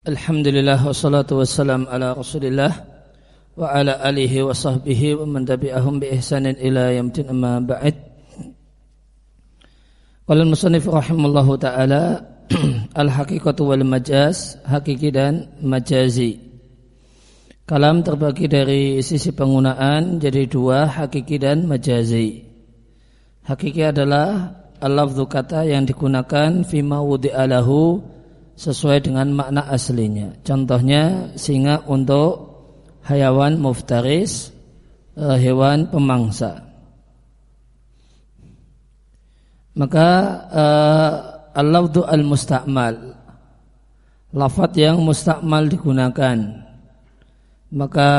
Alhamdulillah wassalatu wassalam ala rasulillah wa ala alihi wa sahbihi wa man tabi'ahum bi ihsanin ila yamtin amma ba'id Qala musannif rahimallahu taala al haqiqatu wal majaz hakiki dan majazi. Kalam terbagi dari sisi penggunaan jadi dua hakiki dan majazi. Hakiki adalah al-lafzu kata yang digunakan fima wudi'alahu sesuai dengan makna aslinya. Contohnya singa untuk hayawan muftaris, eh, hewan pemangsa. Maka uh, al-lafdu al-musta'mal lafat yang mustakmal digunakan maka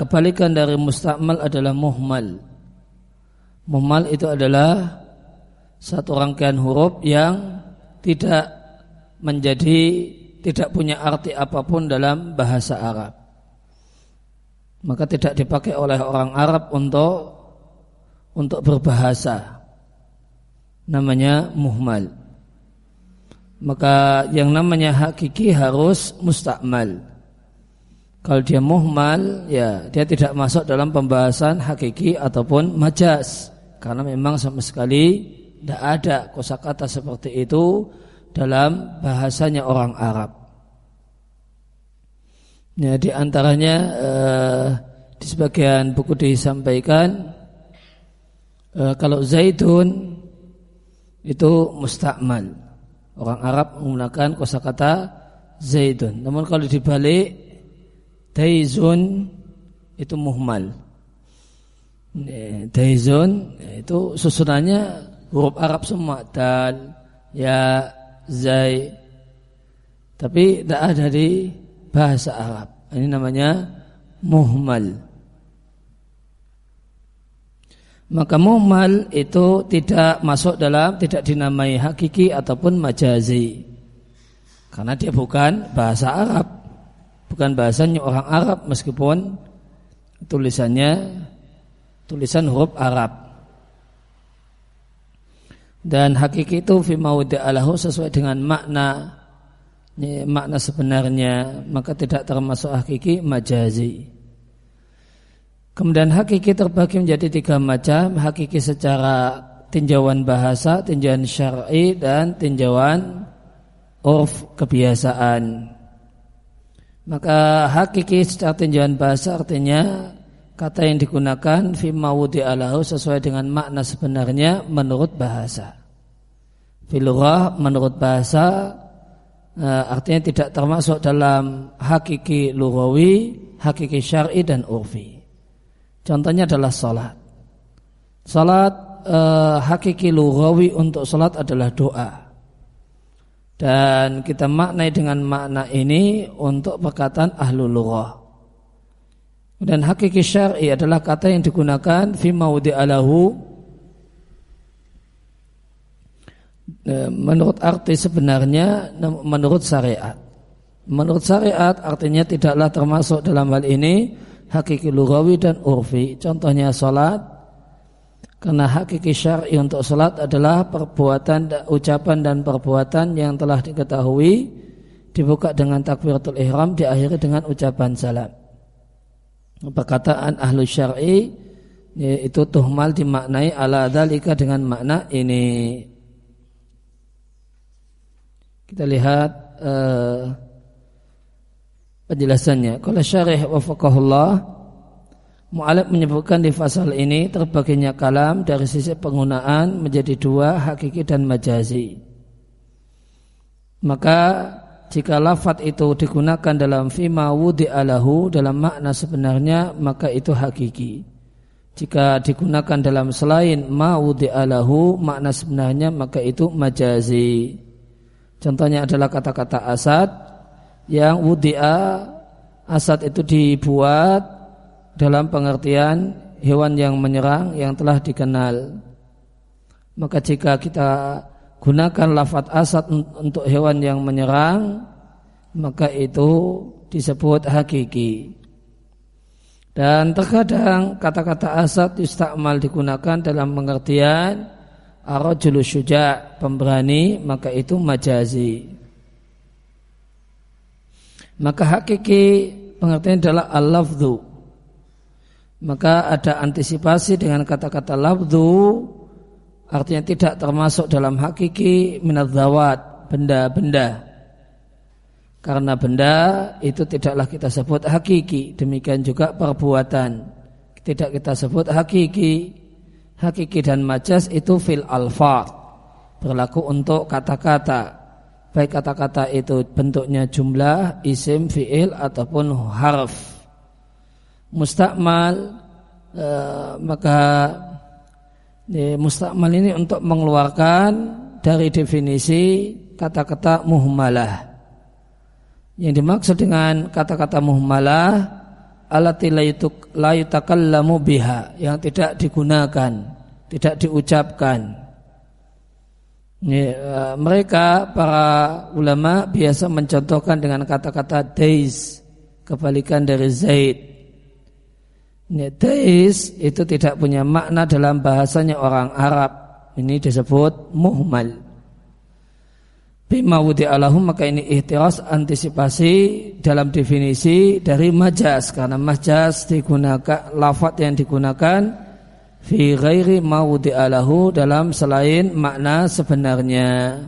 kebalikan dari mustakmal adalah muhmal muhmal itu adalah satu rangkaian huruf yang tidak menjadi tidak punya arti apa pun dalam bahasa Arab. Maka tidak dipakai oleh orang Arab untuk untuk berbahasa. Namanya muhmal. Maka yang namanya hakiki harus mustakmal. Kalau dia muhmal, ya dia tidak masuk dalam pembahasan hakiki ataupun majas. Karena memang sama sekali tidak ada kosakata seperti itu dalam bahasanya orang Arab. Ya, di antaranya eh, di sebagian buku disampaikan eh, kalau zaitun itu mustakmal. Orang Arab menggunakan kosakata zaitun. Namun kalau dibalik daizun itu muhmal. Daizun itu susunannya huruf Arab semua dan ya zai tapi tidak ada di bahasa Arab. Ini namanya muhmal. Maka muhmal itu tidak masuk dalam tidak dinamai hakiki ataupun majazi. Karena dia bukan bahasa Arab. Bukan bahasanya orang Arab meskipun tulisannya tulisan huruf Arab dan hakiki itu fi alahu sesuai dengan makna ini makna sebenarnya. Maka tidak termasuk hakiki majazi. Kemudian hakiki terbagi menjadi tiga macam. Hakiki secara tinjauan bahasa tinjauan syar'i dan tinjauan urf kebiasaan. Maka hakiki secara tinjauan bahasa artinya kata yang digunakan fi mawudi alahu sesuai dengan makna sebenarnya menurut bahasa. Filurah menurut bahasa eh, artinya tidak termasuk dalam hakiki lughawi, hakiki syar'i dan urfi. Contohnya adalah salat. Salat eh, hakiki lughawi untuk salat adalah doa. Dan kita maknai dengan makna ini untuk perkataan ahlul lughah. Dan hakiki syar'i adalah kata yang digunakan fi alahu e, menurut arti sebenarnya menurut syariat. Menurut syariat artinya tidaklah termasuk dalam hal ini hakiki lugawi dan urfi. Contohnya salat karena hakiki syar'i untuk salat adalah perbuatan ucapan dan perbuatan yang telah diketahui dibuka dengan takbiratul ihram diakhiri dengan ucapan salam perkataan ahlu syar'i itu tuhmal dimaknai ala dalika dengan makna ini. Kita lihat uh, penjelasannya. Kalau syarih wafakahullah Mu'alib menyebutkan di fasal ini terbaginya kalam dari sisi penggunaan menjadi dua hakiki dan majazi. Maka jika lafat itu digunakan dalam fima wudi alahu dalam makna sebenarnya maka itu hakiki. Jika digunakan dalam selain ma wudi alahu makna sebenarnya maka itu majazi. Contohnya adalah kata-kata asad yang wudi'a asad itu dibuat dalam pengertian hewan yang menyerang yang telah dikenal. Maka jika kita gunakan lafat asad untuk hewan yang menyerang maka itu disebut hakiki dan terkadang kata-kata asad istakmal digunakan dalam pengertian arajulu syuja' pemberani maka itu majazi Maka hakiki pengertian adalah al-lafdhu. Maka ada antisipasi dengan kata-kata lafdhu artinya tidak termasuk dalam hakiki minat benda-benda. Karena benda itu tidaklah kita sebut hakiki, demikian juga perbuatan tidak kita sebut hakiki. Hakiki dan majas itu fil alfa berlaku untuk kata-kata. Baik kata-kata itu bentuknya jumlah, isim, fiil ataupun harf. Mustakmal eh, maka mustakmal ini untuk mengeluarkan dari definisi kata-kata muhmalah. Yang dimaksud dengan kata-kata muhmalah alati la yutakallamu biha yang tidak digunakan, tidak diucapkan. Uh, mereka para ulama biasa mencontohkan dengan kata-kata days kebalikan dari zaid. Days itu tidak punya makna dalam bahasanya orang Arab. Ini disebut muhmal. Bima alahum maka ini ihtiras antisipasi dalam definisi dari majas. Karena majas digunakan lafat yang digunakan fi ghairi alahu dalam selain makna sebenarnya.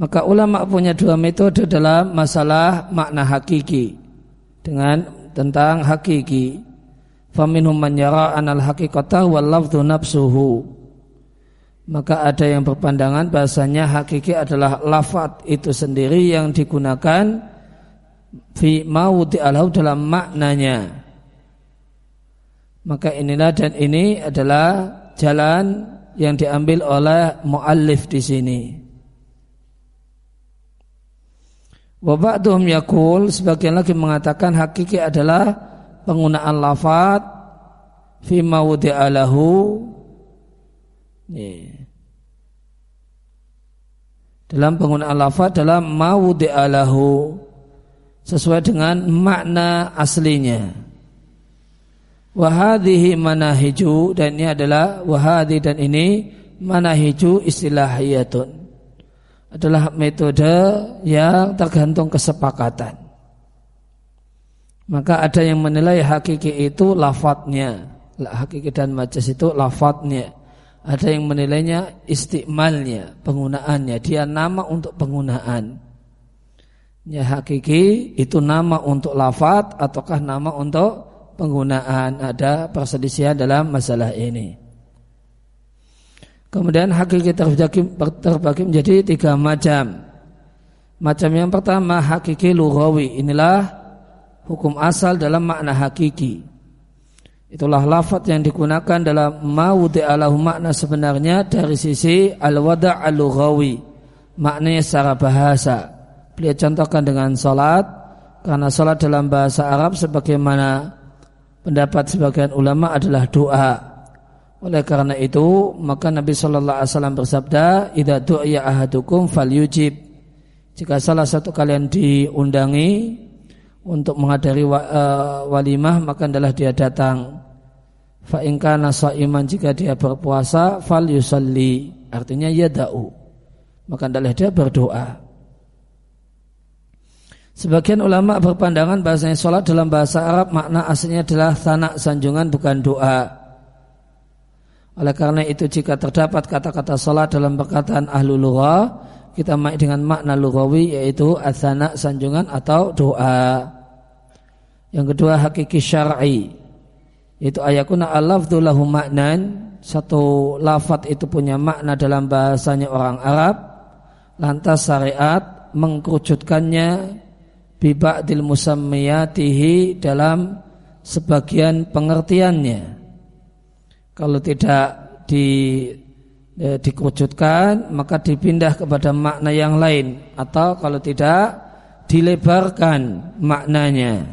Maka ulama punya dua metode dalam masalah makna hakiki. Dengan tentang hakiki. Faminhum man yara anal haqiqata wal lafdhu maka ada yang berpandangan bahasanya hakiki adalah lafat itu sendiri yang digunakan fi maudi alau dalam maknanya. Maka inilah dan ini adalah jalan yang diambil oleh muallif di sini wa ba'duhum yakul sebagian lagi mengatakan hakiki adalah penggunaan lafat fi maudi alahu dalam penggunaan lafaz dalam mawdi'alahu sesuai dengan makna aslinya. Wahadihi manahiju dan ini adalah wahadi dan ini manahiju istilahiyatun adalah metode yang tergantung kesepakatan. Maka ada yang menilai hakiki itu lafadznya, hakiki dan majas itu lafadznya. Ada yang menilainya istimalnya, penggunaannya. Dia nama untuk penggunaan. Ya hakiki itu nama untuk lafat ataukah nama untuk penggunaan. Ada perselisihan dalam masalah ini. Kemudian hakiki terbagi, terbagi menjadi tiga macam. Macam yang pertama hakiki lughawi. Inilah hukum asal dalam makna hakiki. Itulah lafaz yang digunakan dalam maudi alahu makna sebenarnya dari sisi al-wada' al-lughawi. Maknanya secara bahasa. Beliau contohkan dengan salat karena salat dalam bahasa Arab sebagaimana pendapat sebagian ulama adalah doa. Oleh karena itu, maka Nabi sallallahu alaihi wasallam bersabda, "Idza du'iya ahadukum falyujib." Jika salah satu kalian diundangi untuk menghadiri uh, walimah maka adalah dia datang fa in kana iman jika dia berpuasa fal yusalli artinya yada'u maka adalah dia berdoa Sebagian ulama berpandangan bahasanya sholat dalam bahasa Arab makna aslinya adalah tanah sanjungan bukan doa. Oleh karena itu jika terdapat kata-kata sholat dalam perkataan ahlu lughah kita main dengan makna lughawi yaitu asana sanjungan atau doa. Yang kedua hakiki syar'i. Yaitu ayakuna al-lafdhu lahu maknan. Satu lafat itu punya makna dalam bahasanya orang Arab. Lantas syariat mengkerucutkannya biba'dil musammiyatihi dalam sebagian pengertiannya kalau tidak di e, dikerucutkan maka dipindah kepada makna yang lain. Atau kalau tidak dilebarkan maknanya.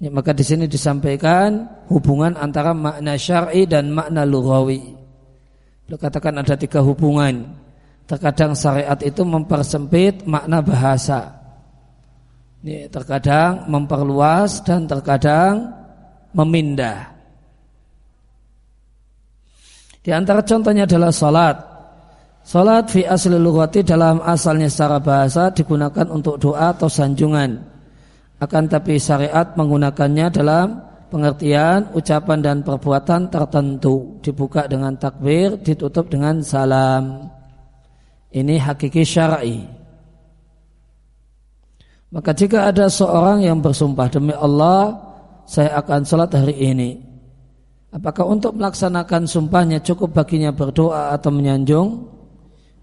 Ya, maka di sini disampaikan hubungan antara makna syar'i dan makna lughawi. Beliau katakan ada tiga hubungan. Terkadang syariat itu mempersempit makna bahasa. Terkadang memperluas dan terkadang memindah di antara contohnya adalah salat. Salat fi asli lughati dalam asalnya secara bahasa digunakan untuk doa atau sanjungan. Akan tapi syariat menggunakannya dalam pengertian ucapan dan perbuatan tertentu. Dibuka dengan takbir, ditutup dengan salam. Ini hakiki syar'i. Maka jika ada seorang yang bersumpah demi Allah, saya akan sholat hari ini. Apakah untuk melaksanakan sumpahnya cukup baginya berdoa atau menyanjung?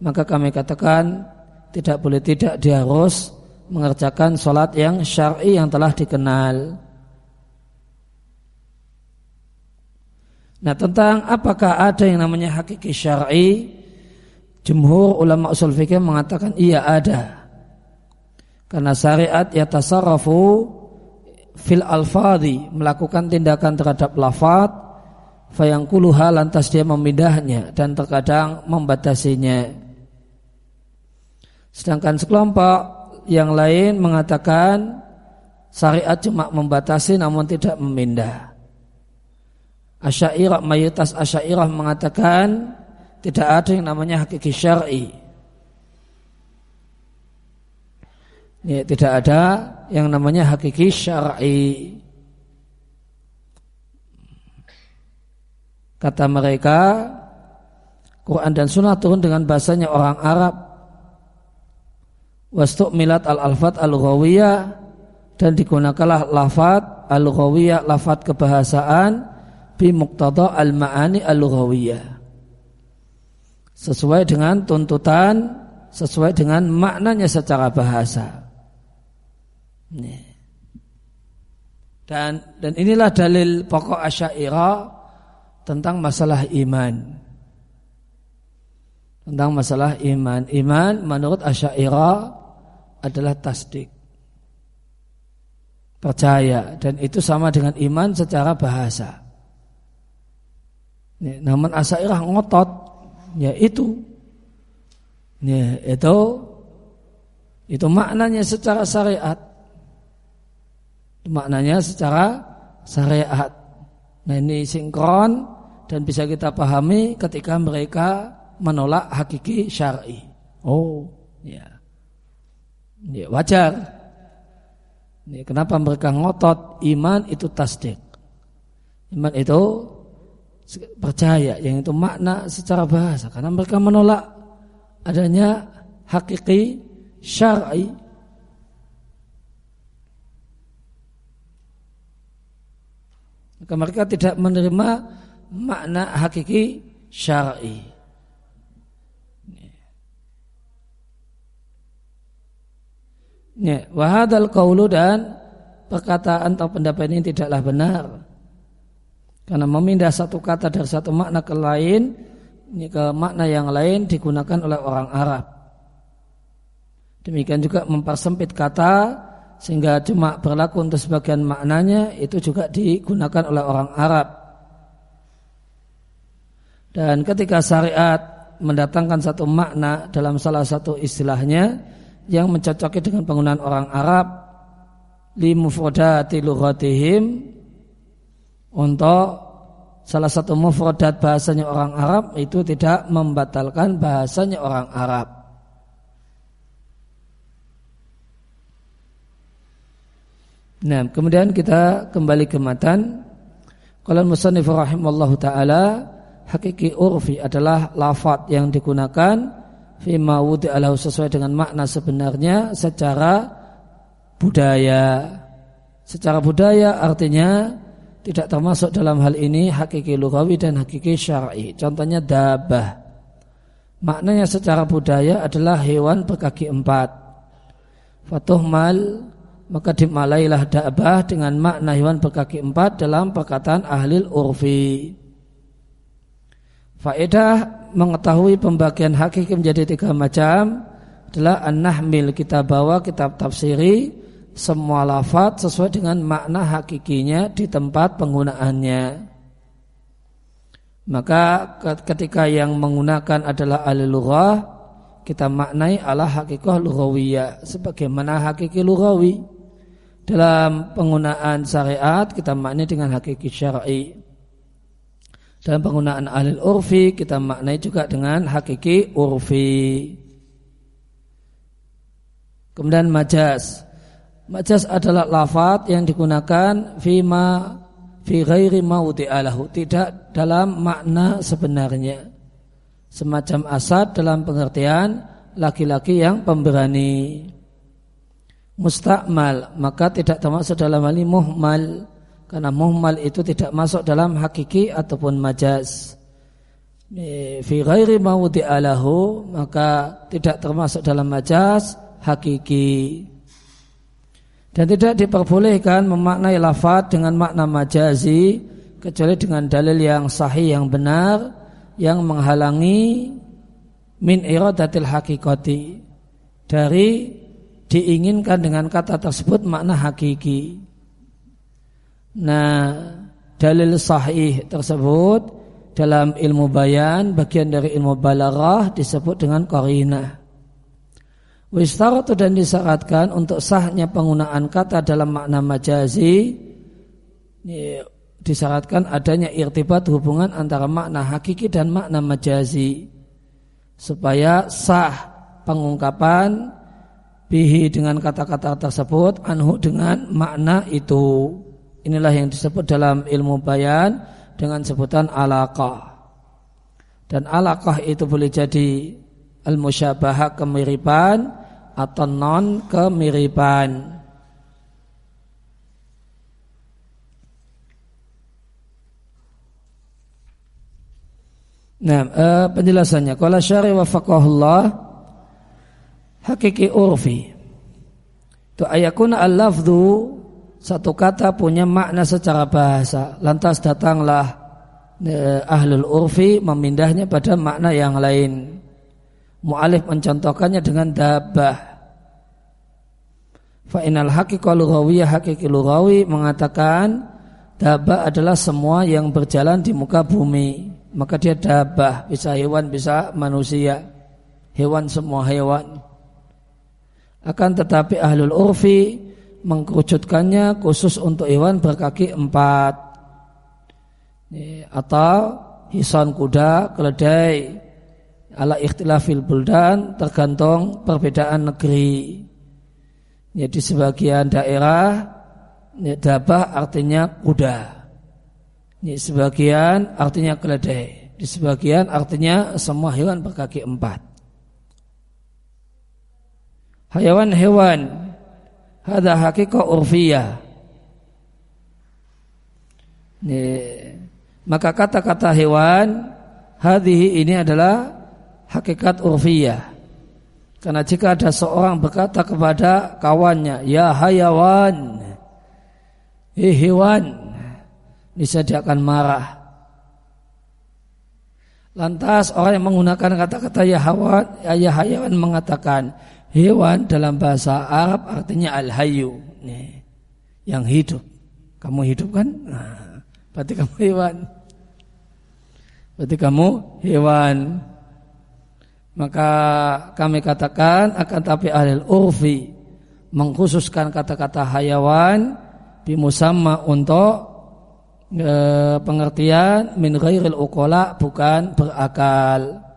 maka kami katakan tidak boleh tidak dia harus mengerjakan sholat yang syar'i yang telah dikenal. Nah tentang apakah ada yang namanya hakiki syar'i, jumhur ulama usul fikih mengatakan iya ada. Karena syariat ya tasarrafu fil alfadi melakukan tindakan terhadap lafad fayangkuluha lantas dia memindahnya dan terkadang membatasinya. Sedangkan sekelompok yang lain mengatakan syariat cuma membatasi namun tidak memindah. Asyairah mayoritas asyairah mengatakan tidak ada yang namanya hakiki syar'i. Ya, tidak ada yang namanya hakiki syar'i. Kata mereka, Quran dan Sunnah turun dengan bahasanya orang Arab. Milat al-alfat al-ghawiyah dan digunakanlah lafat al-ghawiyah lafat kebahasaan bi muqtada al-ma'ani al-ghawiyah sesuai dengan tuntutan sesuai dengan maknanya secara bahasa. Dan dan inilah dalil pokok asyairah tentang masalah iman tentang masalah iman iman menurut asyairah adalah tasdik. Percaya dan itu sama dengan iman secara bahasa. Ya, namun asairah ngotot ya itu ya, itu itu maknanya secara syariat. Maknanya secara syariat. Nah ini sinkron dan bisa kita pahami ketika mereka menolak hakiki syar'i. Oh, ya. Ya, wajar. Ya, kenapa mereka ngotot iman itu tasdik. Iman itu percaya yang itu makna secara bahasa karena mereka menolak adanya hakiki syar'i maka mereka tidak menerima makna hakiki syar'i Ya, wahadal kaulu dan perkataan atau pendapat ini tidaklah benar. Karena memindah satu kata dari satu makna ke lain, ini ke makna yang lain digunakan oleh orang Arab. Demikian juga mempersempit kata sehingga cuma berlaku untuk sebagian maknanya itu juga digunakan oleh orang Arab. Dan ketika syariat mendatangkan satu makna dalam salah satu istilahnya, yang mencocoki dengan penggunaan orang Arab li mufradati lughatihim untuk salah satu mufradat bahasanya orang Arab itu tidak membatalkan bahasanya orang Arab. Nah, kemudian kita kembali ke matan. Kalau musannif rahimallahu taala, hakiki urfi adalah lafat yang digunakan fima wudi'alahu sesuai dengan makna sebenarnya secara budaya. Secara budaya artinya tidak termasuk dalam hal ini hakiki lugawi dan hakiki syar'i. Contohnya dabah. Maknanya secara budaya adalah hewan berkaki empat. Fatuhmal maka dimalailah dabah dengan makna hewan berkaki empat dalam perkataan ahli urfi. Faedah mengetahui pembagian hakiki menjadi tiga macam adalah an-nahmil kita bawa kitab tafsiri semua lafaz sesuai dengan makna hakikinya di tempat penggunaannya. Maka ketika yang menggunakan adalah ahli lughah kita maknai ala hakikah lughawiyah sebagaimana hakiki lughawi. Dalam penggunaan syariat kita maknai dengan hakiki syar'i. Dalam penggunaan ahli urfi kita maknai juga dengan hakiki urfi. Kemudian majas. Majas adalah lafat yang digunakan fima fi ghairi alahu tidak dalam makna sebenarnya. Semacam asad dalam pengertian laki-laki yang pemberani. Mustakmal maka tidak termasuk dalam hal ini muhmal karena muhmal itu tidak masuk dalam hakiki ataupun majaz. Fi ghairi alahu maka tidak termasuk dalam majaz hakiki. Dan tidak diperbolehkan memaknai lafaz dengan makna majazi kecuali dengan dalil yang sahih yang benar yang menghalangi min iradatil hakikati dari diinginkan dengan kata tersebut makna hakiki. Nah, dalil sahih tersebut dalam ilmu bayan, bagian dari ilmu balaghah disebut dengan qarinah. Wistaratu dan disyaratkan untuk sahnya penggunaan kata dalam makna majazi disyaratkan adanya irtibat hubungan antara makna hakiki dan makna majazi supaya sah pengungkapan bihi dengan kata-kata tersebut anhu dengan makna itu. Inilah yang disebut dalam ilmu bayan dengan sebutan alaqah. Dan alaqah itu boleh jadi al-musyabahah kemiripan atau non kemiripan. Nah, uh, penjelasannya kalau syari wa faqahullah hakiki urfi. Tu ayakuna al-lafdhu satu kata punya makna secara bahasa. Lantas datanglah eh, ahlul urfi memindahnya pada makna yang lain. Mu'alif mencontohkannya dengan dabah. Fa'inal haqiqa lughawiyah hakiki lughawi mengatakan dabah adalah semua yang berjalan di muka bumi. Maka dia dabah, bisa hewan, bisa manusia. Hewan semua hewan. Akan tetapi ahlul urfi mengkerucutkannya khusus untuk hewan berkaki empat atau hisan kuda, keledai ala ikhtilafil buldan tergantung perbedaan negeri. Ya, di sebagian daerah dabah artinya kuda. Ya, sebagian artinya keledai. Di sebagian artinya semua hewan berkaki empat. Hewan-hewan Hada hakikat urfiyah. Maka kata-kata hewan hadhi ini adalah hakikat urfiyah. Karena jika ada seorang berkata kepada kawannya, ya hayawan, eh hewan, bisa dia akan marah. Lantas orang yang menggunakan kata-kata ya hawan, ya hayawan mengatakan, Hewan dalam bahasa Arab artinya al-hayyu, yang hidup. Kamu hidup kan? Nah, berarti kamu hewan. Berarti kamu hewan. Maka kami katakan akan tapi ahli urfi mengkhususkan kata-kata hayawan bimusamma untuk e, pengertian min ghairil uqala bukan berakal.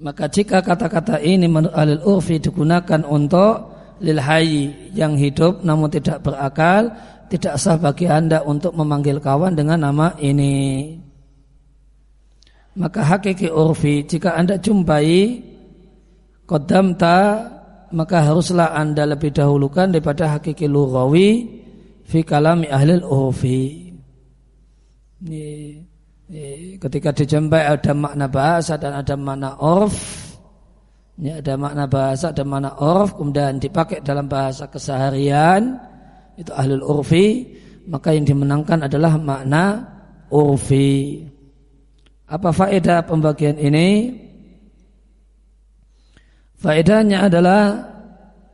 Maka jika kata-kata ini menurut alil urfi digunakan untuk lil hayy yang hidup namun tidak berakal, tidak sah bagi Anda untuk memanggil kawan dengan nama ini. Maka hakiki urfi jika Anda jumpai kodamta maka haruslah Anda lebih dahulukan daripada hakiki lughawi fi kalami ahli urfi. Ini ketika dijumpai ada makna bahasa dan ada makna orf. Ya, ada makna bahasa ada makna orf kemudian dipakai dalam bahasa keseharian. Itu ahlul urfi. Maka yang dimenangkan adalah makna urfi. Apa faedah pembagian ini? Faedahnya adalah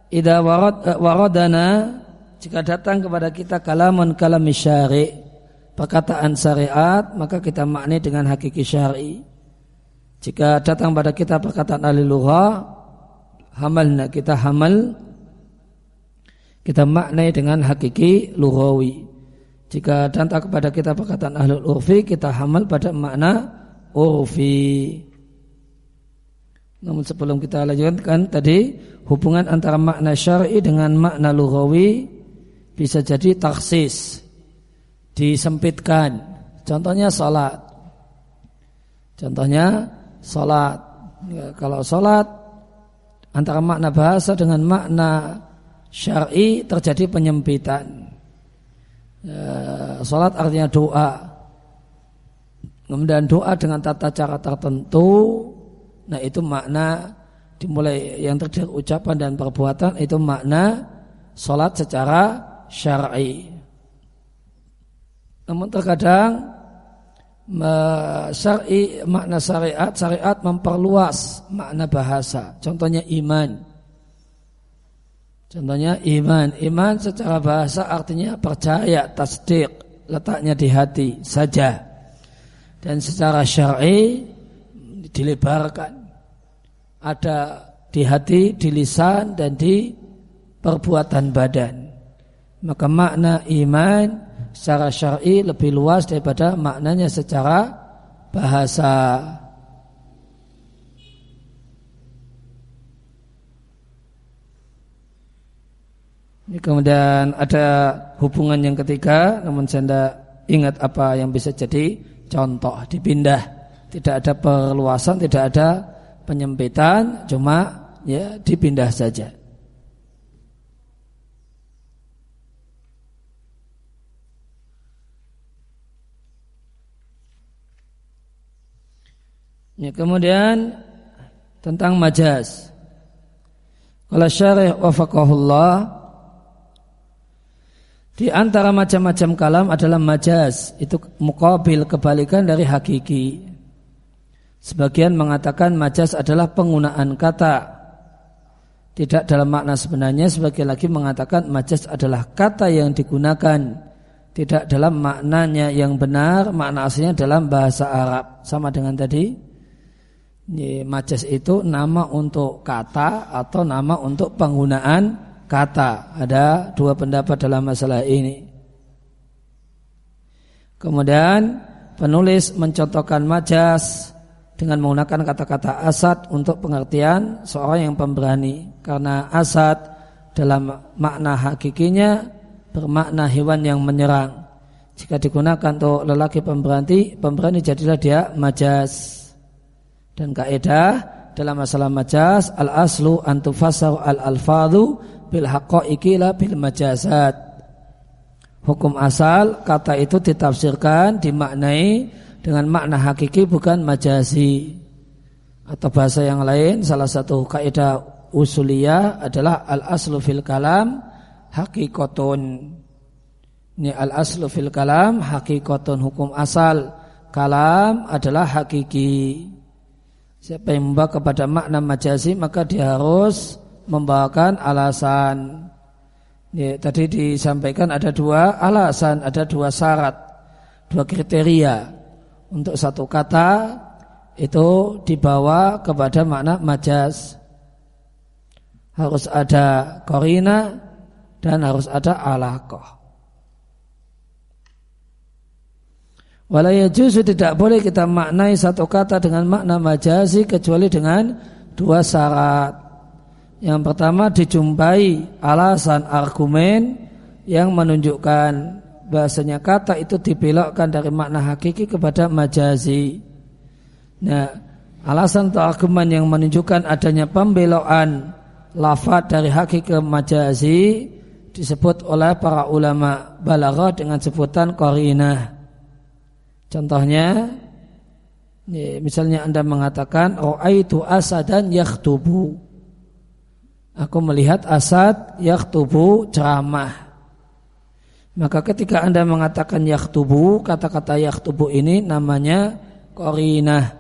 ida warad, waradana jika datang kepada kita kalamun kalam syari' perkataan syariat maka kita maknai dengan hakiki syar'i. Jika datang pada kita perkataan ahli lughah hamalna kita hamal kita maknai dengan hakiki lughawi. Jika datang kepada kita perkataan ahlul urfi, kita hamal pada makna urfi. Namun sebelum kita lanjutkan tadi hubungan antara makna syar'i dengan makna lughawi bisa jadi taksis disempitkan. Contohnya salat. Contohnya salat. Ya, kalau salat antara makna bahasa dengan makna syar'i terjadi penyempitan. Ya, salat artinya doa. Kemudian doa dengan tata cara tertentu Nah itu makna dimulai yang terdiri ucapan dan perbuatan itu makna sholat secara syar'i. Namun terkadang syar'i makna syariat syariat memperluas makna bahasa. Contohnya iman. Contohnya iman. Iman secara bahasa artinya percaya, tasdik, letaknya di hati saja. Dan secara syar'i dilebarkan. Ada di hati, di lisan dan di perbuatan badan. Maka makna iman secara syar'i lebih luas daripada maknanya secara bahasa. Ini kemudian ada hubungan yang ketiga, namun saya tidak ingat apa yang bisa jadi contoh dipindah tidak ada perluasan, tidak ada penyempitan, cuma ya dipindah saja. Ya, kemudian tentang majaz. Kalau syarih wafakahullah di antara macam-macam kalam adalah majaz, itu mukabil kebalikan dari hakiki. Sebagian mengatakan majas adalah penggunaan kata tidak dalam makna sebenarnya sebagian lagi mengatakan majas adalah kata yang digunakan tidak dalam maknanya yang benar makna aslinya dalam bahasa Arab sama dengan tadi majas itu nama untuk kata atau nama untuk penggunaan kata. Ada dua pendapat dalam masalah ini. Kemudian penulis mencontohkan majas dengan menggunakan kata-kata asad untuk pengertian seorang yang pemberani. Karena asad dalam makna hakikinya bermakna hewan yang menyerang. Jika digunakan untuk lelaki pemberani pemberani jadilah dia majas dan kaidah dalam masalah majas al aslu antufasar al alfadu bil haqqaiqi la bil majazat. Hukum asal kata itu ditafsirkan dimaknai dengan makna hakiki bukan majazi. Atau bahasa yang lain salah satu kaidah usuliyah adalah al aslu fil kalam hakikotun. Ini al aslu fil kalam hakikotun hukum asal. Kalam adalah hakiki siapa yang membawa kepada makna majazi maka dia harus membawakan alasan ya, tadi disampaikan ada dua alasan ada dua syarat dua kriteria untuk satu kata itu dibawa kepada makna majas. Harus ada korina dan harus ada alaqah. Walaya justru tidak boleh kita maknai satu kata dengan makna majazi kecuali dengan dua syarat. Yang pertama dijumpai alasan argumen yang menunjukkan bahasanya kata itu dibelokkan dari makna hakiki kepada majazi. Nah, alasan atau argumen yang menunjukkan adanya pembelokan lafaz dari hakiki ke majazi disebut oleh para ulama balaghah dengan sebutan qarinah. Contohnya misalnya Anda mengatakan itu asadan yakhtubu. Aku melihat asad yakhtubu ceramah. Maka ketika Anda mengatakan yakhtubu, kata-kata yakhtubu ini namanya korinah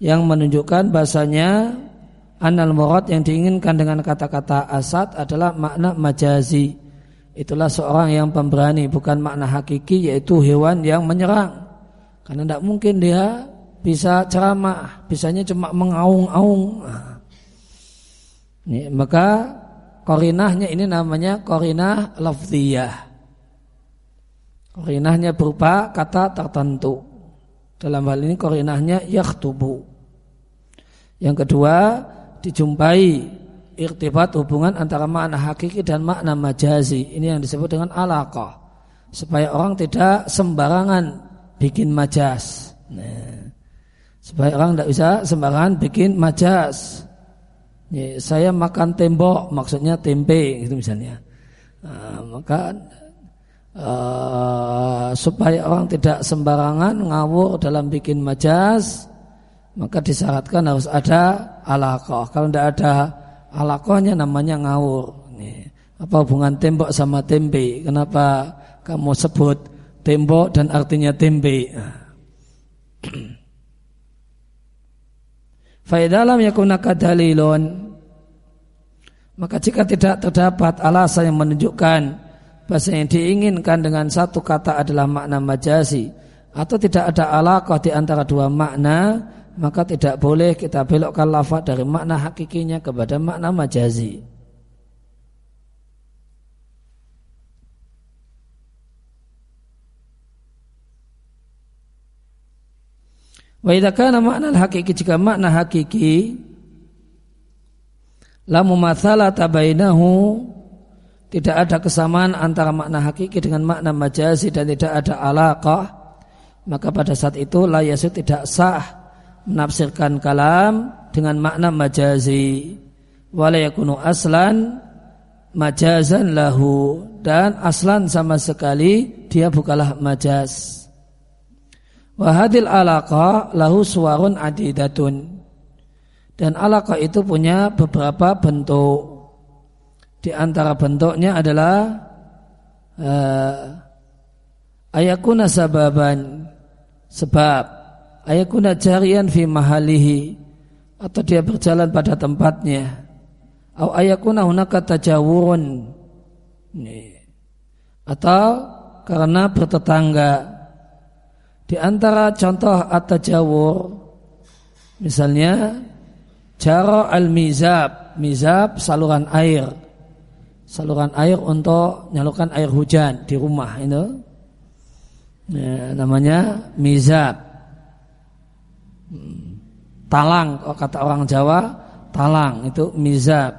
yang menunjukkan bahasanya anal murad yang diinginkan dengan kata-kata asad adalah makna majazi. Itulah seorang yang pemberani bukan makna hakiki yaitu hewan yang menyerang. Karena tidak mungkin dia bisa ceramah, bisanya cuma mengaung-aung. Nah, maka korinahnya ini namanya korinah lafziyah Korinahnya berupa kata tertentu. Dalam hal ini korinahnya yakhtubu. Yang kedua, dijumpai irtibat hubungan antara makna hakiki dan makna majazi. Ini yang disebut dengan alaqah. Supaya orang tidak sembarangan bikin majas. Nah, supaya orang tidak bisa sembarangan bikin majas. Ya, saya makan tembok, maksudnya tempe, itu misalnya. Nah, maka uh, supaya orang tidak sembarangan ngawur dalam bikin majas maka disyaratkan harus ada alaqah kalau tidak ada alaqahnya namanya ngawur apa hubungan tembok sama tempe kenapa kamu sebut tembok dan artinya tempe Faidalam yakunaka dalilun maka jika tidak terdapat alasan yang menunjukkan bahasa yang diinginkan dengan satu kata adalah makna majazi atau tidak ada alaqah di antara dua makna maka tidak boleh kita belokkan lafaz dari makna hakikinya kepada makna majazi. Wa idza kana makna hakiki jika makna hakiki la mumathala tabainahu tidak ada kesamaan antara makna hakiki dengan makna majazi dan tidak ada alaqah maka pada saat itu layasu tidak sah menafsirkan kalam dengan makna majazi. Wala yakunu aslan majazan lahu dan aslan sama sekali dia bukalah majaz wahadil alaqah lahu suwarun adidatun. Dan alaqah itu punya beberapa bentuk. Di antara bentuknya adalah uh, ayakuna sababan sebab ayakuna jarian fi mahalihi atau dia berjalan pada tempatnya. Atau ayakuna hunaka tajawurun. Atau karena bertetangga di antara contoh atau jawur misalnya jaro al-mizab. Mizab saluran air. Saluran air untuk nyalurkan air hujan di rumah itu. Ya, namanya mizab. Talang kata orang Jawa talang itu mizab.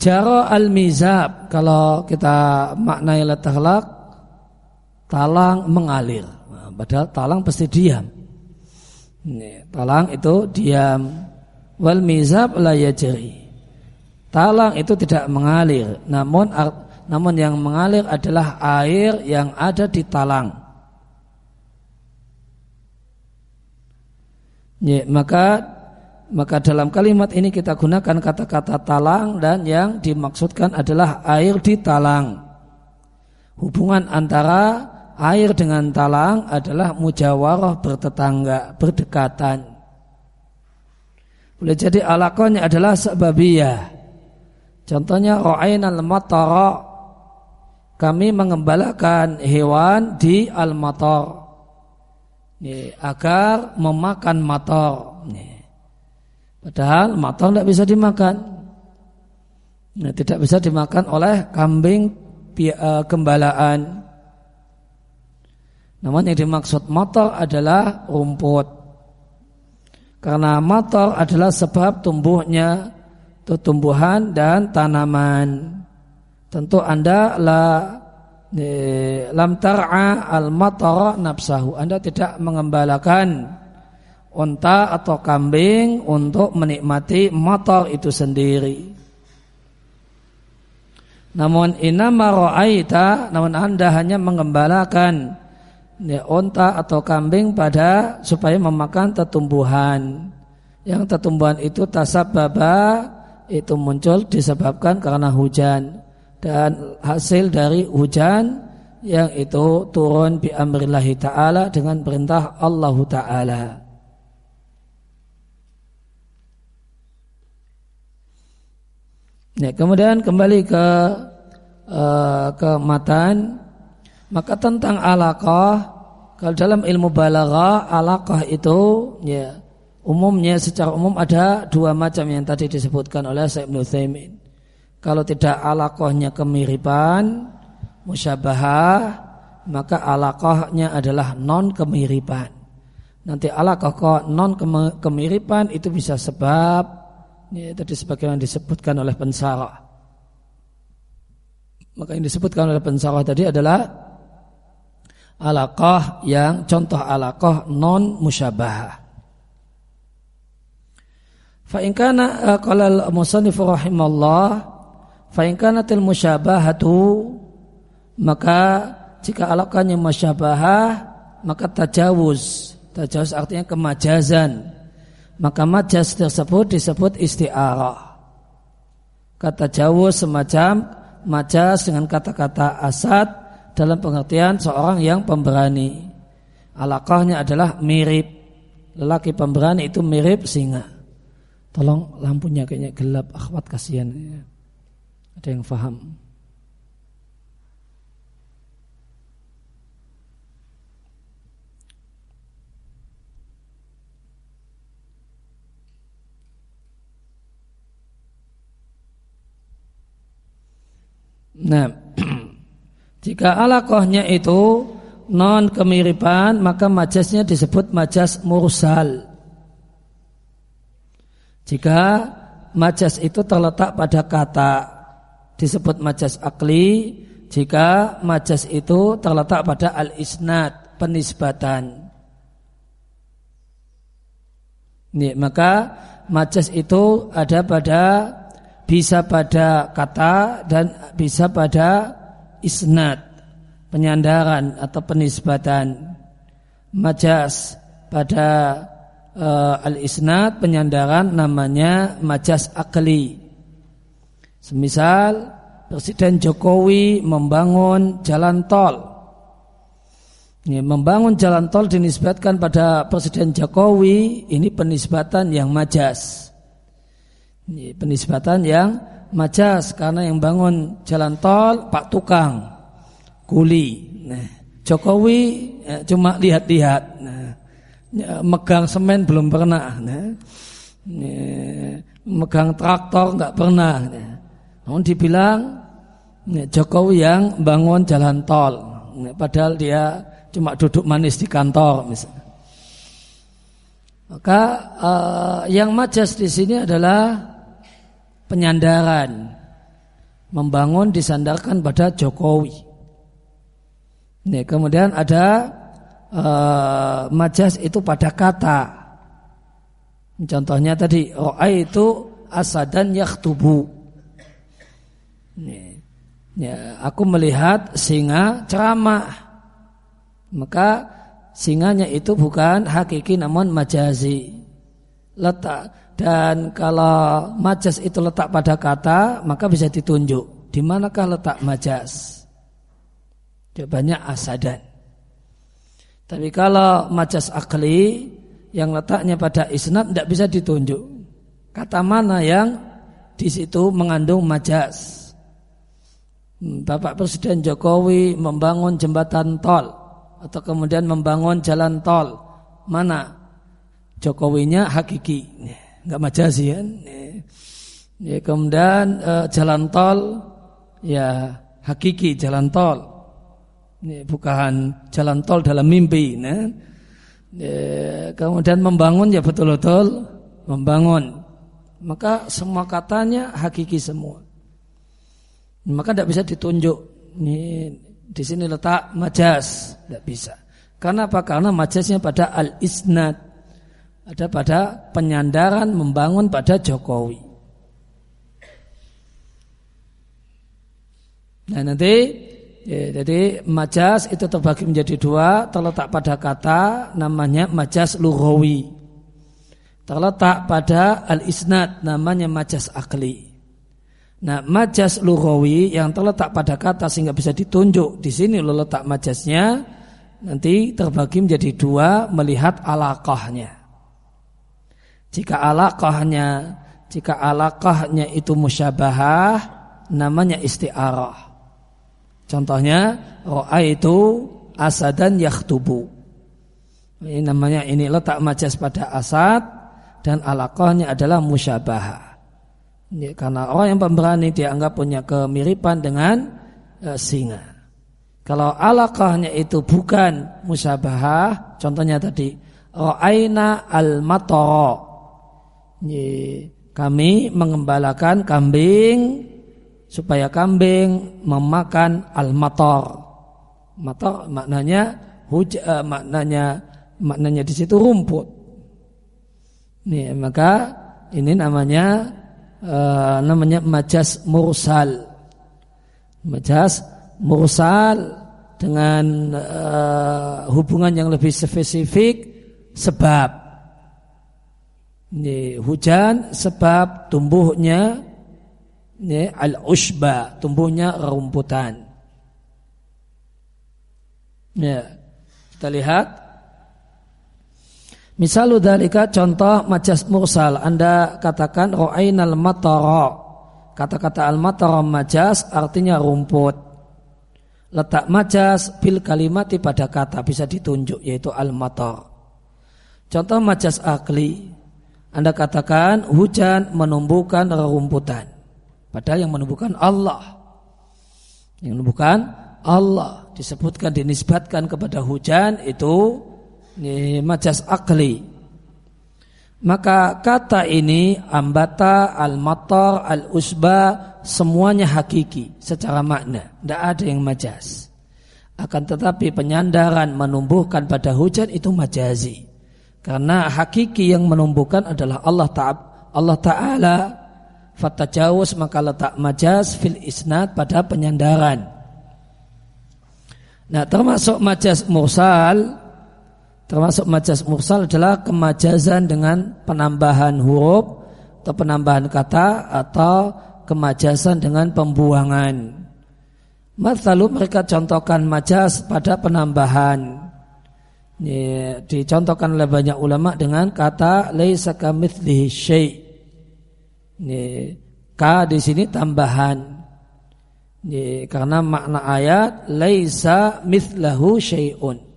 Jaro al mizab kalau kita maknai letakhlak talang mengalir. Nah, padahal talang pasti diam. Ini, talang itu diam. Wal mizab la Talang itu tidak mengalir, namun namun yang mengalir adalah air yang ada di talang. Ya, maka maka dalam kalimat ini kita gunakan kata-kata talang dan yang dimaksudkan adalah air di talang. Hubungan antara air dengan talang adalah mujawarah bertetangga, berdekatan. Boleh jadi alakonya adalah sebabiyah Contohnya al matara kami mengembalakan hewan di al-matar agar memakan motor. Padahal motor tidak bisa dimakan. Nah, tidak bisa dimakan oleh kambing uh, gembalaan. Namun yang dimaksud motor adalah rumput. Karena motor adalah sebab tumbuhnya tumbuhan dan tanaman. Tentu Anda la lam tar'a al matara nafsahu. Anda tidak mengembalakan unta atau kambing untuk menikmati motor itu sendiri. Namun inama ra'aita namun Anda hanya mengembalakan ya, unta atau kambing pada supaya memakan tetumbuhan. Yang tetumbuhan itu tasababa itu muncul disebabkan karena hujan dan hasil dari hujan yang itu turun bi amrillahi taala dengan perintah Allah taala. Ya, kemudian kembali ke uh, ke matan maka tentang alaqah kalau dalam ilmu balaghah alaqah itu ya Umumnya secara umum ada dua macam yang tadi disebutkan oleh Syekh Ibnu Kalau tidak alakohnya kemiripan, musyabahah maka alaqahnya adalah non kemiripan. Nanti alaqah non kemiripan itu bisa sebab ya, tadi sebagaimana disebutkan oleh pensarah. Maka yang disebutkan oleh pensarah tadi adalah alaqah yang contoh alaqah non musyabahah. Fa in kana uh, qala al-musannif rahimallah fa in kanatil musyabahatu maka jika alaqahnya musyabahah maka tajawuz. Tajawuz artinya kemajazan. Maka majaz tersebut disebut isti'arah kata jawuz semacam majaz dengan kata-kata asad dalam pengertian seorang yang pemberani alaqahnya adalah mirip lelaki pemberani itu mirip singa Tolong lampunya kayaknya gelap, akhwat kasihan. Ada yang faham? Nah, jika alakohnya itu non kemiripan, maka majasnya disebut majas mursal. Jika majas itu terletak pada kata disebut majas akli, jika majas itu terletak pada al-isnad, penisbatan. Nih, maka majas itu ada pada bisa pada kata dan bisa pada isnad, penyandaran atau penisbatan. Majas pada uh, al-isnad penyandaran namanya majas akli. Semisal Presiden Jokowi membangun jalan tol. Ini, membangun jalan tol dinisbatkan pada Presiden Jokowi ini penisbatan yang majas. Ini penisbatan yang majas karena yang bangun jalan tol Pak Tukang kuli. Nah, Jokowi ya, cuma lihat-lihat. Nah, ya, megang semen belum pernah, ya. Ya, megang traktor nggak pernah. Ya. Namun dibilang ya, Jokowi yang bangun jalan tol, ya, padahal dia cuma duduk manis di kantor misalnya. Maka uh, yang majas di sini adalah penyandaran, membangun disandarkan pada Jokowi. Nih, kemudian ada uh, majas itu pada kata. Contohnya tadi roa itu asadan yaktubu. Ya, aku melihat singa ceramah. Maka singanya itu bukan hakiki namun majazi. Letak dan kalau majas itu letak pada kata maka bisa ditunjuk di manakah letak majas. Jawabannya asadan. Tapi kalau majas akli yang letaknya pada isnad tidak bisa ditunjuk. Kata mana yang di situ mengandung majas. Hmm, Bapak Presiden Jokowi membangun jembatan tol atau kemudian membangun jalan tol. Mana Jokowinya hakiki, nggak majas ya. ya kemudian eh, jalan tol ya hakiki jalan tol. Ini bukan jalan tol dalam mimpi. Nah. Ya, kemudian membangun ya betul-betul membangun. Maka semua katanya hakiki semua. Maka tidak bisa ditunjuk. Ini di sini letak majas, tidak bisa. Karena apa? Karena majasnya pada al-isnad. Ada pada penyandaran membangun pada Jokowi. Nah nanti Ya, jadi majas itu terbagi menjadi dua, terletak pada kata namanya majas lughawi. Terletak pada al-isnad namanya majas akli. Nah, majas lughawi yang terletak pada kata sehingga bisa ditunjuk di sini letak majasnya nanti terbagi menjadi dua melihat alaqahnya. Jika alaqahnya jika alaqahnya itu musyabahah namanya isti'arah. Contohnya roa itu asadan yakhtubu. Ini namanya ini letak majas pada asad dan alaqahnya adalah musyabah. Ini karena orang yang pemberani dianggap punya kemiripan dengan e, singa. Kalau alaqahnya itu bukan musabahah, contohnya tadi ra'aina al-matara. Kami mengembalakan kambing supaya kambing memakan al-matar. Matar maknanya huj uh, maknanya maknanya di situ rumput. Nih, maka ini namanya uh, namanya majas mursal. Majas mursal dengan uh, hubungan yang lebih spesifik sebab ini hujan sebab tumbuhnya ini al-ushba tumbuhnya rumputan. Ya kita lihat. Misalu dalika contoh majas mursal. Anda katakan ro'ainal matara. Kata-kata al-matara majas artinya rumput. Letak majas bil kalimati pada kata bisa ditunjuk yaitu al-matar Contoh majas akli Anda katakan hujan menumbuhkan rerumputan Padahal yang menumbuhkan Allah Yang menumbuhkan Allah Disebutkan, dinisbatkan kepada hujan itu majas akli. Maka kata ini ambata, al-matar, al-usba semuanya hakiki secara makna. Tidak ada yang majas. Akan tetapi penyandaran menumbuhkan pada hujan itu majazi. Karena hakiki yang menumbuhkan adalah Allah Ta'ala. Allah Ta'ala fatajawus maka letak majaz fil isnad pada penyandaran. Nah termasuk majaz mursal Termasuk majas mursal adalah kemajazan dengan penambahan huruf atau penambahan kata atau kemajasan dengan pembuangan. Lalu mereka contohkan majas pada penambahan. Ini dicontohkan oleh banyak ulama dengan kata laisa kamitslihi syai'. Ini ka di sini tambahan. Ini karena makna ayat laisa mithlahu syai'un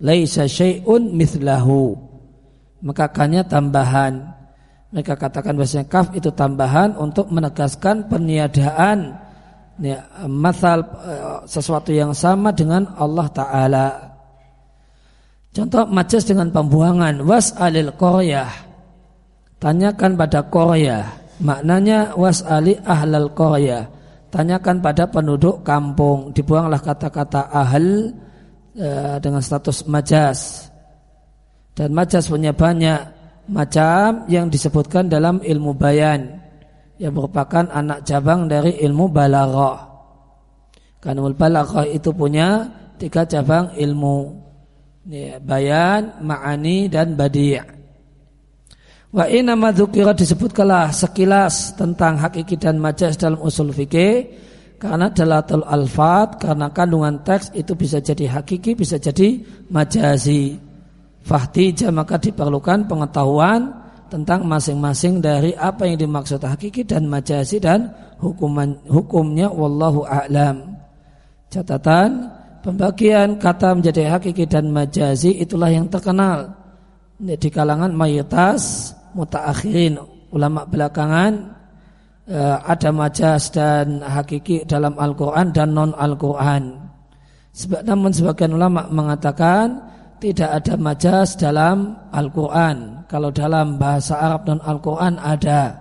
laisa syai'un mithlahu maka kanya tambahan mereka katakan bahasanya kaf itu tambahan untuk menegaskan peniadaan ya, masal eh, sesuatu yang sama dengan Allah Ta'ala contoh majas dengan pembuangan. Was alil koryah. Tanyakan pada koryah. Maknanya was ali ahlal koryah. Tanyakan pada penduduk kampung. Dibuanglah kata-kata ahl Ya, dengan status majas. Dan majas punya banyak macam yang disebutkan dalam ilmu bayan yang merupakan anak cabang dari ilmu balaghah. Ilmu balaghah itu punya tiga cabang ilmu ya, bayan, ma'ani dan badi'. Wa inna madzukira disebutkanlah sekilas tentang hakiki dan majas dalam usul fikih karena dalatul alfat karena kandungan teks itu bisa jadi hakiki bisa jadi majazi fahtija maka diperlukan pengetahuan tentang masing-masing dari apa yang dimaksud hakiki dan majazi dan hukuman hukumnya wallahu a'lam catatan pembagian kata menjadi hakiki dan majazi itulah yang terkenal di kalangan mayoritas mutaakhirin ulama belakangan Eh, ada majas dan hakiki dalam Al-Quran dan non Al-Quran. Sebab, namun sebagian ulama mengatakan tidak ada majas dalam Al-Quran. Kalau dalam bahasa Arab non Al-Quran ada.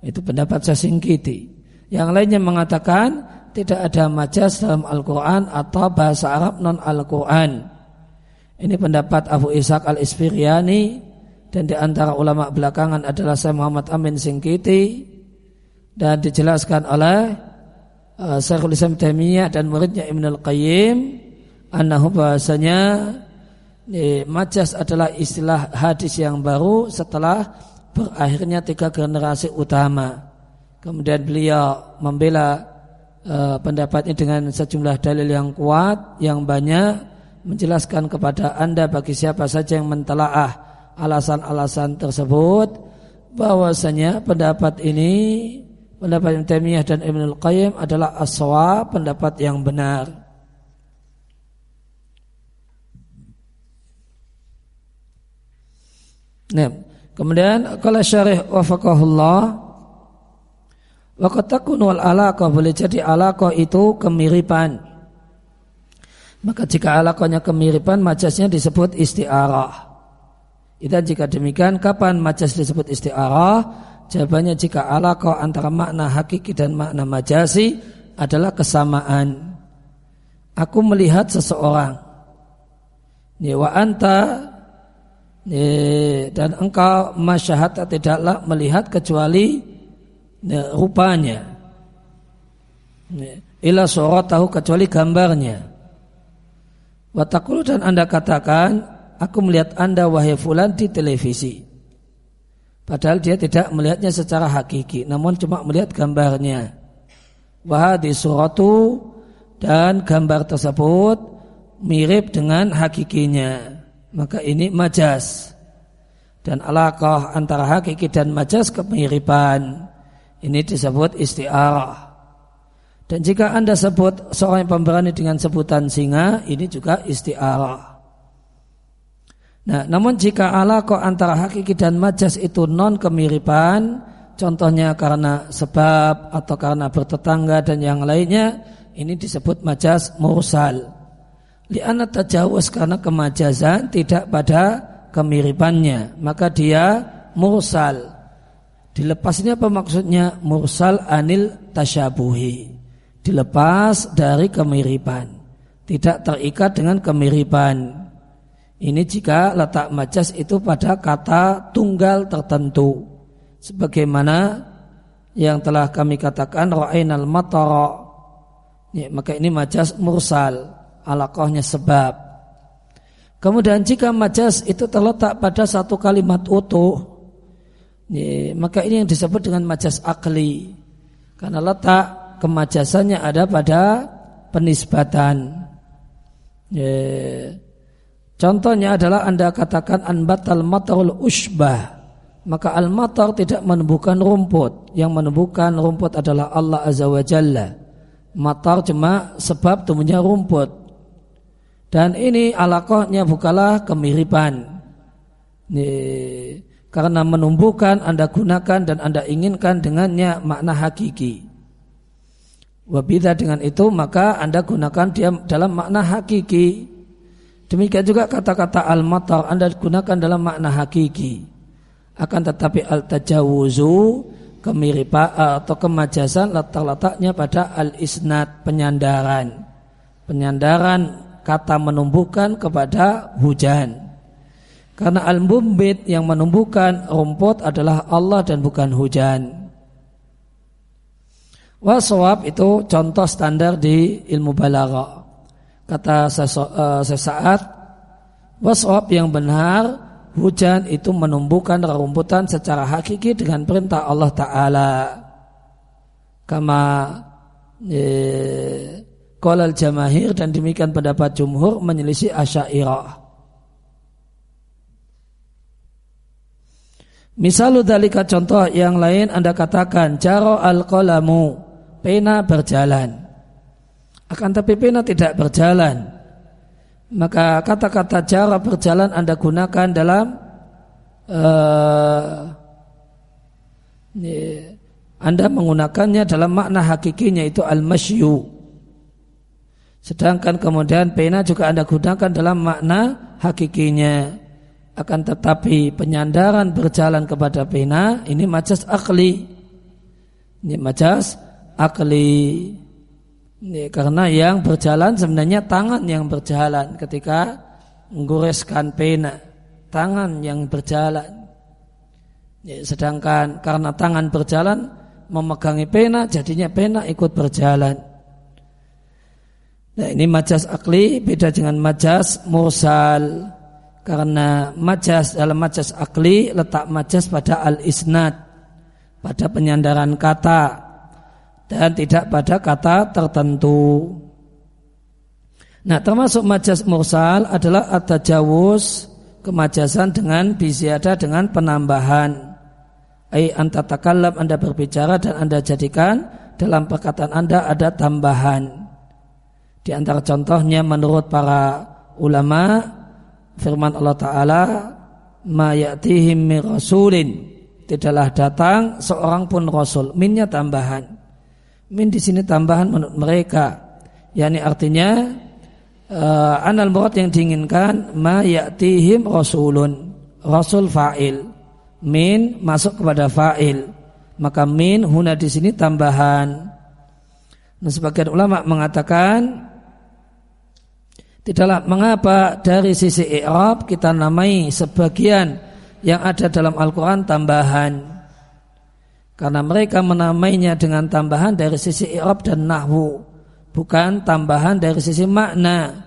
Itu pendapat Sasingkiti. Yang lainnya mengatakan tidak ada majas dalam Al-Quran atau bahasa Arab non Al-Quran. Ini pendapat Abu Ishaq al-Isfiriani dan di antara ulama belakangan adalah Syekh Muhammad Amin Singkiti dan dijelaskan oleh uh, Syekhul Islam Taimiyah dan muridnya Ibn Al-Qayyim annahu bahasanya majas adalah istilah hadis yang baru setelah berakhirnya tiga generasi utama. Kemudian beliau membela uh, pendapatnya dengan sejumlah dalil yang kuat, yang banyak, menjelaskan kepada anda bagi siapa saja yang mentelaah alasan-alasan tersebut, bahwasanya pendapat ini pendapat Ibn Taimiyah dan Ibn Al-Qayyim adalah aswa pendapat yang benar. Nah, kemudian kalau syarih wafakahullah Waqad takun wal alaqa boleh jadi alaqa itu kemiripan Maka jika alakohnya kemiripan, majasnya disebut istiarah. Dan jika demikian, kapan majas disebut istiarah? Jawabannya jika alakoh antara makna hakiki dan makna majasi adalah kesamaan. Aku melihat seseorang. Wa anta dan engkau masyahata tidaklah melihat kecuali rupanya. Ila tahu kecuali gambarnya. Watakulu dan anda katakan, aku melihat anda wahai fulan di televisi. Padahal dia tidak melihatnya secara hakiki, namun cuma melihat gambarnya. Wahadi suratu dan gambar tersebut mirip dengan hakikinya. Maka ini majas. Dan alaqah antara hakiki dan majas kemiripan. Ini disebut istiarah. Dan jika anda sebut seorang yang pemberani dengan sebutan singa, ini juga istiarah. Nah, namun jika alaqah antara hakiki dan majas itu non kemiripan, contohnya karena sebab atau karena bertetangga dan yang lainnya, ini disebut majas mursal. Lianna tajawuz karena kemajazan tidak pada kemiripannya, maka dia mursal. Dilepas ini apa maksudnya? Mursal anil tasyabuhi dilepas dari kemiripan, tidak terikat dengan kemiripan. Ini jika letak majas itu pada kata tunggal tertentu. Sebagaimana yang telah kami katakan ra'ainal matara. Ya, maka ini majas mursal, alakohnya sebab. Kemudian jika majas itu terletak pada satu kalimat utuh, ya, maka ini yang disebut dengan majas akli. Karena letak kemajasannya ada pada penisbatan. Contohnya adalah Anda katakan anbatal matarul usbah. Maka al-matar tidak menumbuhkan rumput. Yang menumbuhkan rumput adalah Allah Azza wa Jalla. Matar cuma sebab tumbuhnya rumput. Dan ini alakohnya bukalah kemiripan. Karena menumbuhkan Anda gunakan dan Anda inginkan dengannya makna hakiki. Wabida dengan itu maka Anda gunakan dia dalam makna hakiki. Demikian juga kata-kata al-matar Anda gunakan dalam makna hakiki. Akan tetapi al-tajawuzu kemiripan atau kemajasan letak-letaknya pada al-isnad penyandaran. Penyandaran kata menumbuhkan kepada hujan. Karena al-mumbit yang menumbuhkan rumput adalah Allah dan bukan hujan. Waswab itu contoh standar di ilmu balaghah. Kata eh, sesaat, waswab yang benar, hujan itu menumbuhkan rerumputan secara hakiki dengan perintah Allah Ta'ala. Kama eh, kolal jamahir dan demikian pendapat jumhur menyelisih asyairah. Misalnya dalika contoh yang lain Anda katakan Jaro al-qalamu pena berjalan. Akan tapi pena tidak berjalan. Maka kata-kata cara berjalan Anda gunakan dalam uh, Anda menggunakannya dalam makna hakikinya itu al-masyu. Sedangkan kemudian pena juga Anda gunakan dalam makna hakikinya. Akan tetapi penyandaran berjalan kepada pena ini majas akli. Ini majas akli. Ini karena yang berjalan sebenarnya tangan yang berjalan ketika menggoreskan pena tangan yang berjalan. Ya, sedangkan karena tangan berjalan memegangi pena jadinya pena ikut berjalan. Nah ini majas akli beda dengan majas mursal karena majas dalam majas akli letak majas pada al isnad pada penyandaran kata dan tidak pada kata tertentu. Nah, termasuk majas mursal adalah at-tajawuz kemajasan dengan biziada dengan penambahan. Ai anta Anda berbicara dan Anda jadikan dalam perkataan Anda ada tambahan. Di antara contohnya menurut para ulama firman Allah taala ma ya'tihim rasulin. Tidaklah datang seorang pun rasul. Minnya tambahan. Min di sini tambahan menurut mereka, yakni artinya uh, anal murad yang diinginkan ma ya'tihim rasulun. Rasul fa'il. Min masuk kepada fa'il. Maka min huna di sini tambahan. Nah sebagian ulama mengatakan tidaklah mengapa dari sisi i'rab kita namai sebagian yang ada dalam Al-Qur'an tambahan. Karena mereka menamainya dengan tambahan dari sisi i'rab dan nahwu bukan tambahan dari sisi makna.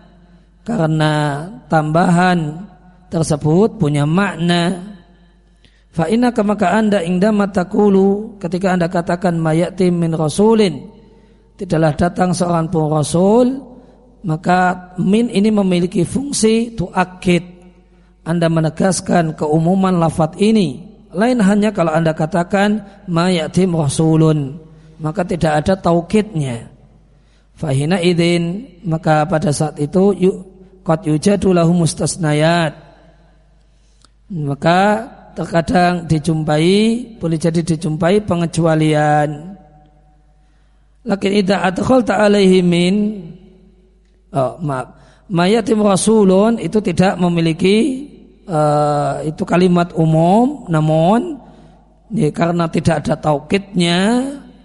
Karena tambahan tersebut punya makna. Fa inna maka anda indama takulu ketika anda katakan mayati min rasulin tidaklah datang seorang pun rasul maka min ini memiliki fungsi tuakid anda menegaskan keumuman lafat ini. Lain hanya kalau anda katakan mayatim rasulun. Maka tidak ada taukidnya. Fahina idin maka pada saat itu yuk kot yujadu mustasnayat. Maka terkadang dijumpai boleh jadi dijumpai pengecualian. Lakin idza adkhalta alaihi min oh, maaf mayatim rasulun itu tidak memiliki uh, itu kalimat umum namun ya, karena tidak ada taukidnya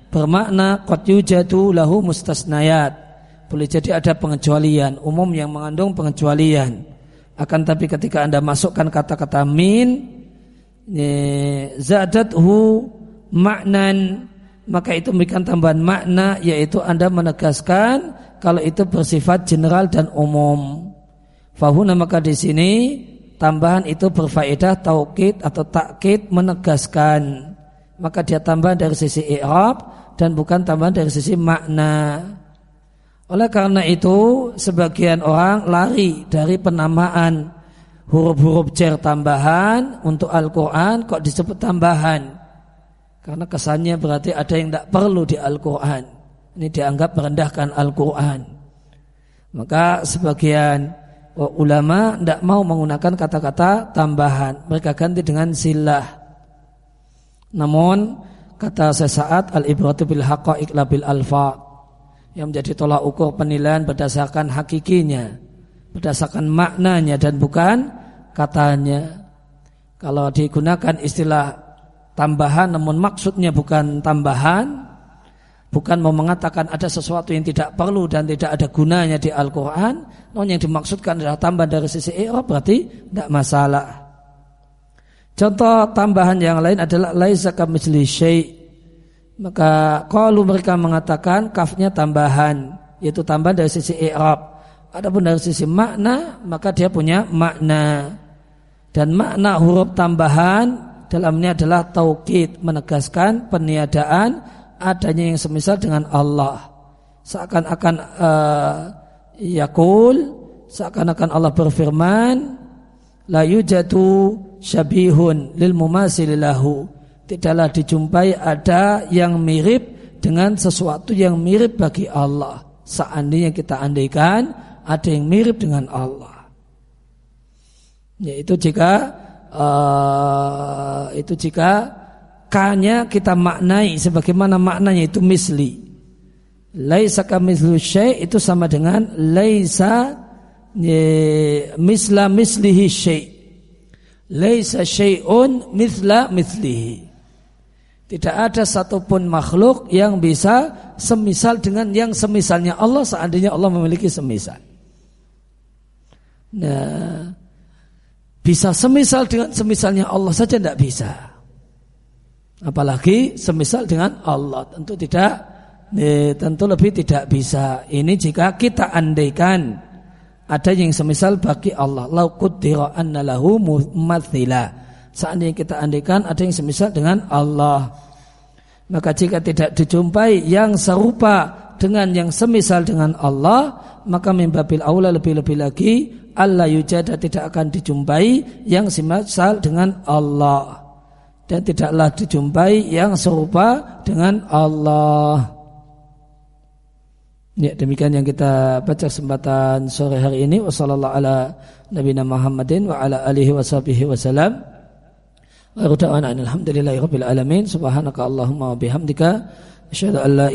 bermakna qad yujadu lahu mustasnayat. Boleh jadi ada pengecualian, umum yang mengandung pengecualian. Akan tapi ketika Anda masukkan kata-kata min zadathu maknan maka itu memberikan tambahan makna yaitu Anda menegaskan kalau itu bersifat general dan umum. Fahuna maka di sini tambahan itu berfaedah taukid atau takkid menegaskan maka dia tambah dari sisi i'rab dan bukan tambahan dari sisi makna. Oleh karena itu sebagian orang lari dari penamaan huruf-huruf cer tambahan untuk Al-Quran kok disebut tambahan. Karena kesannya berarti ada yang tidak perlu di Al-Quran. Ini dianggap merendahkan Al-Quran. Maka sebagian ulama tidak mau menggunakan kata-kata tambahan. Mereka ganti dengan silah. Namun kata sesaat al-ibratu bil haqa'iq bil alfa yang menjadi tolak ukur penilaian berdasarkan hakikinya, berdasarkan maknanya dan bukan katanya. Kalau digunakan istilah tambahan namun maksudnya bukan tambahan, bukan mau mengatakan ada sesuatu yang tidak perlu dan tidak ada gunanya di Al-Qur'an, namun yang dimaksudkan adalah tambahan dari sisi i'rab berarti tidak masalah. Contoh tambahan yang lain adalah laisa kamitsli syai. Maka kalau mereka mengatakan kafnya tambahan, yaitu tambahan dari sisi i'rab. Adapun dari sisi makna, maka dia punya makna. Dan makna huruf tambahan dalamnya adalah taukid, menegaskan peniadaan adanya yang semisal dengan Allah. Seakan-akan uh, yakul, seakan-akan Allah berfirman, la yujadu syabihun lil mumasililahu tidaklah dijumpai ada yang mirip dengan sesuatu yang mirip bagi Allah. Seandainya kita andaikan ada yang mirip dengan Allah. Yaitu jika uh, itu jika kanya kita maknai sebagaimana maknanya itu misli laisa kamithlu syai itu sama dengan laisa misla mislihi syai' Laisa syai'un mithla mithlihi. Tidak ada satupun makhluk yang bisa semisal dengan yang semisalnya Allah seandainya Allah memiliki semisal. Nah, bisa semisal dengan semisalnya Allah saja tidak bisa. Apalagi semisal dengan Allah tentu tidak, eh, tentu lebih tidak bisa. Ini jika kita andaikan ada yang semisal bagi Allah lau qaddara anna lahu mathila seandainya kita andaikan ada yang semisal dengan Allah maka jika tidak dijumpai yang serupa dengan yang semisal dengan Allah maka mimbabil aula lebih-lebih lagi Allah yujada tidak akan dijumpai yang semisal dengan Allah dan tidaklah dijumpai yang serupa dengan Allah Ya, demikian yang kita baca kesempatan sore hari ini. Wassalamualaikum ala nabiyina Muhammadin wa ala alihi wa sahbihi wasallam. Wa alhamdulillahi rabbil alamin. Subhanaka Allahumma wa bihamdika asyhadu an la